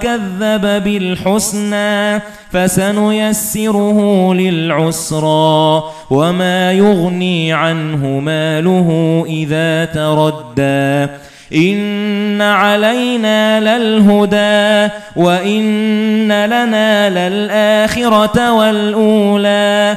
وَكَذَّبَ بِالْحُسْنَى فَسَنُيَسِّرُهُ لِلْعُسْرَى وَمَا يُغْنِي عَنْهُ مَالُهُ إِذَا تَرَدَّى إِنَّ عَلَيْنَا لَلْهُدَى وَإِنَّ لَنَا لَلْآخِرَةَ وَالْأُولَى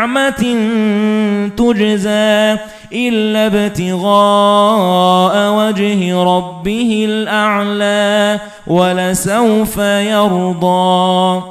نعمة تجزى إلا ابتغاء وجه ربه الأعلى ولسوف يرضى